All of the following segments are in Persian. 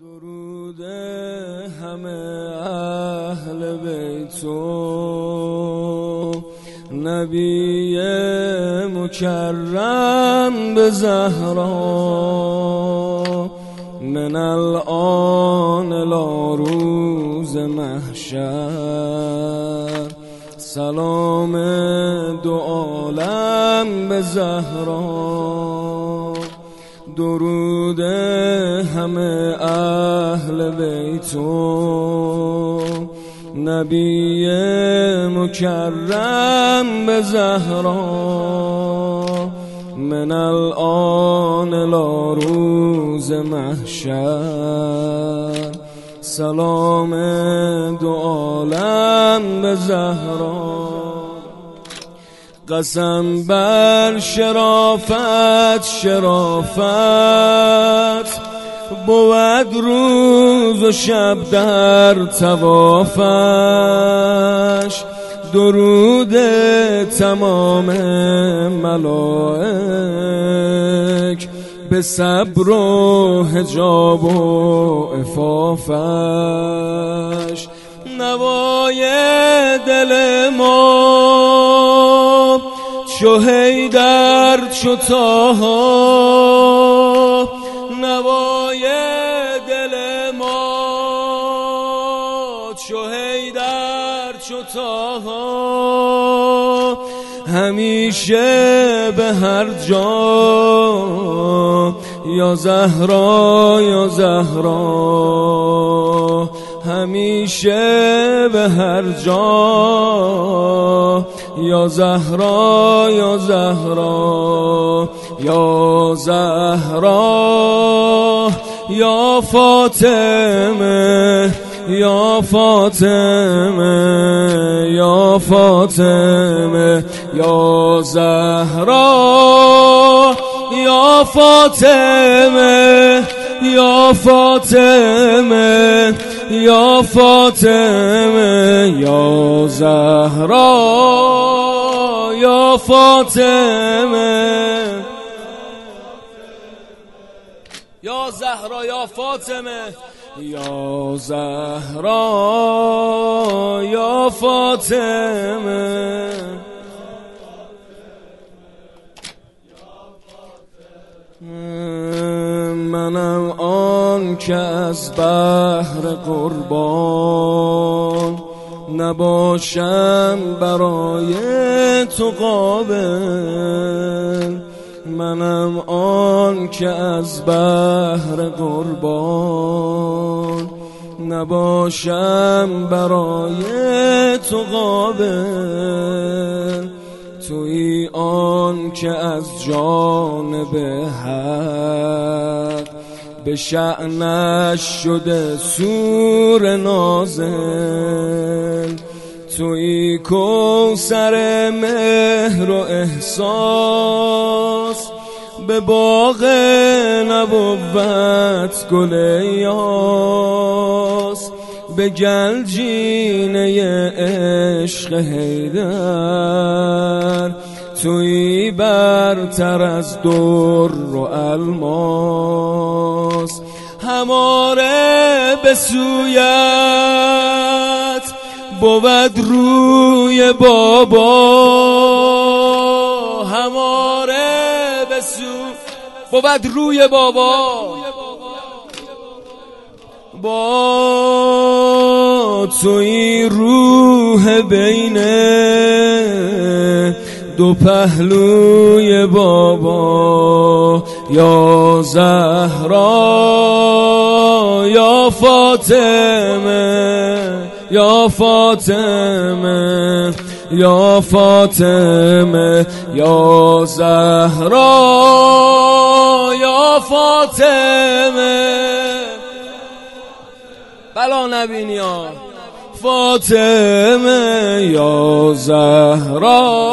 درود همه اهل بیتو نبی مکرم به زهرا من الان لا روز محشر. سلام دو عالم به درود همه اهل بیتو نبی مکرم به زهرا من الان لا روز محشر. سلام دو عالم به زهرا. قسم بر شرافت شرافت. بود روز و شب در توافش درود تمام ملائک. به صبر و حجاب و افافش نوای دل ما چو در چو تاها نوای دل ما چو در چو تاها همیشه به هر جا یا زهرا یا زهرا. همیشه به هر جا یا زهرا یا زهرا یا زهرا یا فاطمه یا فاطمه یا فاطمه یا زهرا یا فاطمه یا فاطمه. یا فاطمه یا زهرا یا فاطمه. یا زهرا یا فاطمه. یا زهرا یا فاطمه. منم که از بحر قربان نباشم برای تو قابل. منم آن که از بحر قربان نباشم برای تو قابل. توی آن که از جانب حق به شعنش شده سور نازل. توی کوسر مهر و احساس به باغ نبوت گل یاس. به گلجینه عشق حیدر. توی برتر از دور و الماس. هماره به سویت بود روی بابا. هماره به سو بود روی بابا. با توی روح بینه. دو پهلوی بابا یا زهرا یا فاطمه یا فاطمه یا فاطمه یا زهرا یا فاطمه. بلا نبینی فاطمه یا زهرا.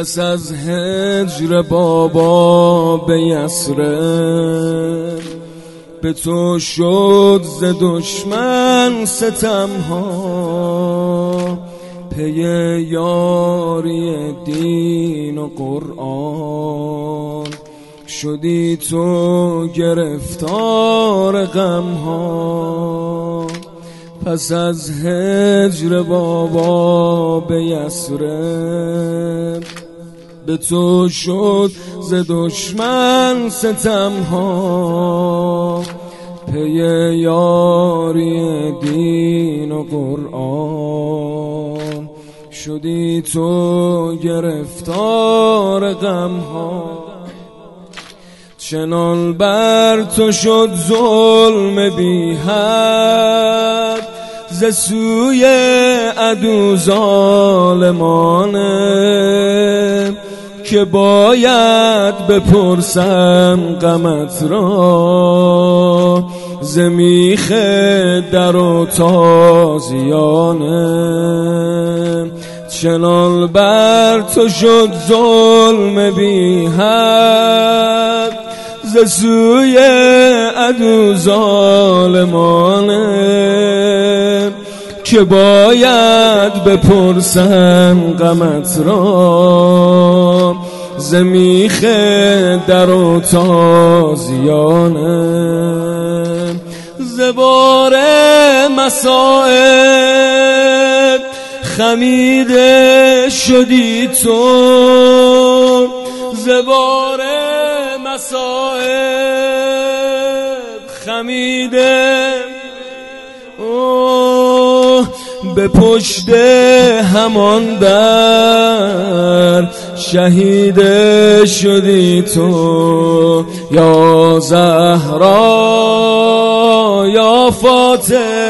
پس از هجر بابا به یسره به تو شد ز دشمن ستم ها پی یاری دین و قرآن. شدی تو گرفتار غم ها پس از هجر بابا به یسرب به تو شد ز دشمن ستم ها پی یاری دین و قرآن. شدی تو گرفتار غم ها چنان بر تو شد ظلم بی حد. ز سوی عدو ظالمانه که باید بپرسم غمت را. زمیخ در و تازیانه چنان بر تو شد ظلم بی حد. ز سوی عدو ظالمانه که باید بپرسم غمت را. زمیخ در و تازیانه. زبار مسائب خمیده شدی تو. زبار مسائب خمیده. به پشت همان در شهید شدی تو. یا زهرا یا فاطمه.